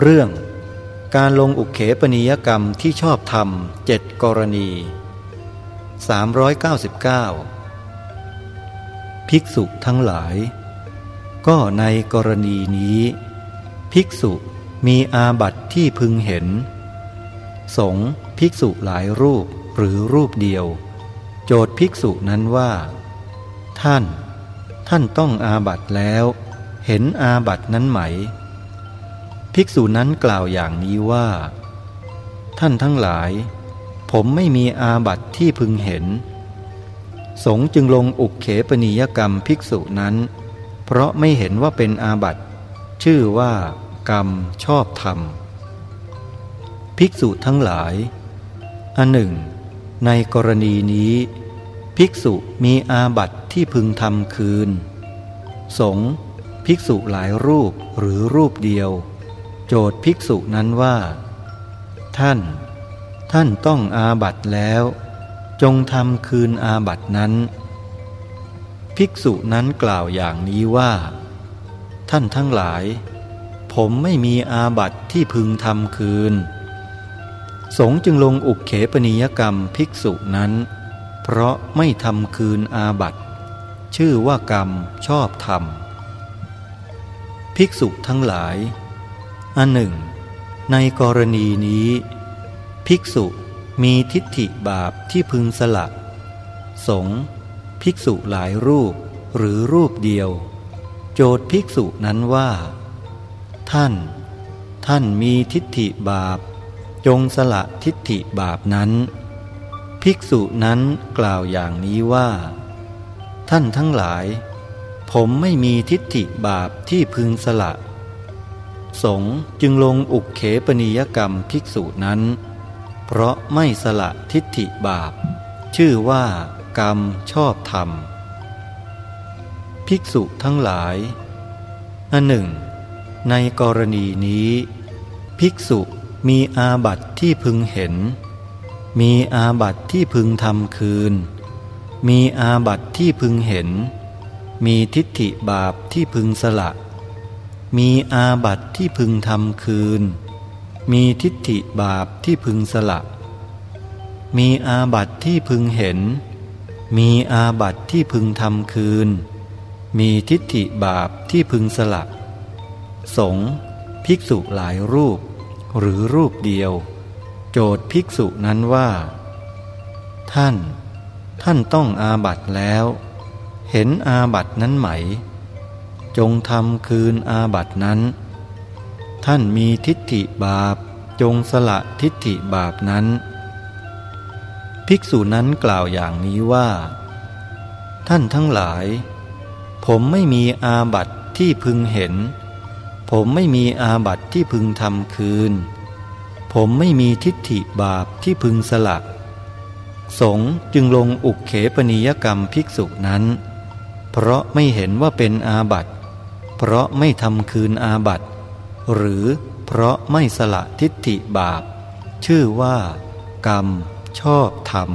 เรื่อง การลงอุเขปนิยกรรมที่ชอบธรรมเจ็ดกรณี 399 ภิกษุทั้งหลาย ก็ในกรณีนี้ ภิกษุมีอาบัติที่พึงเห็น สงภิกษุหลายรูปหรือรูปเดียว โจทย์ภิกษุนั้นว่า ท่าน ท่านต้องอาบัติแล้ว เห็นอาบัตินั้นไหม ภิกษุนั้นกล่าวอย่างนี้ว่า ท่านทั้งหลาย ผมไม่มีอาบัติที่พึงเห็น สงจึงลงอุกเขปนิยกรรมภิกษุนั้น เพราะไม่เห็นว่าเป็นอาบัติ ชื่อว่ากรรมชอบธรรม ภิกษุทั้งหลาย อันหนึ่ง ในกรณีนี้ ภิกษุมีอาบัติที่พึงทำคืน สงภิกษุหลายรูปหรือรูปเดียว โจทย์ภิกษุนั้นว่า ท่าน ท่านต้องอาบัตแล้ว จงทำคืนอาบัตนั้น ภิกษุนั้นกล่าวอย่างนี้ว่า ท่านทั้งหลาย ผมไม่มีอาบัตที่พึงทำคืน สงจึงลงอุกเขปนิยกรรมภิกษุนั้น เพราะไม่ทำคืนอาบัตชื่อว่ากรรมชอบธรรมภิกษุทั้งหลาย อันหนึ่ง ในกรณีนี้ ภิกษุมีทิฏฐิบาปที่พึงสละ สงภิกษุหลายรูปหรือรูปเดียว โจทย์ภิกษุนั้นว่า ท่าน ท่านมีทิฏฐิบาป จงสละทิฏฐิบาปนั้น ภิกษุนั้นกล่าวอย่างนี้ว่า ท่านทั้งหลาย ผมไม่มีทิฏฐิบาปที่พึงสละ สงฆ์จึงลงอุกเขปนิยกรรมภิกษุนั้น เพราะไม่สละทิฏฐิบาป ชื่อว่ากรรมชอบธรรม ภิกษุทั้งหลายอันหนึ่ง ในกรณีนี้ ภิกษุมีอาบัติที่พึงเห็น มีอาบัติที่พึงทำคืน มีอาบัติที่พึงเห็น มีทิฏฐิบาปที่พึงสละ มีอาบัติที่พึงทำคืน มีทิฏฐิบาปที่พึงสละ มีอาบัติที่พึงเห็น มีอาบัติที่พึงทำคืน มีทิฏฐิบาปที่พึงสละ สงฆ์ภิกษุหลายรูป หรือรูปเดียว โจทย์ภิกษุนั้นว่า ท่าน ท่านต้องอาบัติแล้ว เห็นอาบัตินั้นไหม จงทำคืนอาบัตินั้น ท่านมีทิฏฐิบาป จงสละทิฏฐิบาปนั้น ภิกษุนั้นกล่าวอย่างนี้ว่า ท่านทั้งหลาย ผมไม่มีอาบัติที่พึงเห็น ผมไม่มีอาบัติที่พึงทำคืน ผมไม่มีทิฏฐิบาปที่พึงสละสงฆ์จึงลงอุกเขปนิยกรรมภิกษุนั้น เพราะไม่เห็นว่าเป็นอาบัติ เพราะไม่ทำคืนอาบัติหรือเพราะไม่สละทิฏฐิบาป ชื่อว่า กรรมชอบธรรม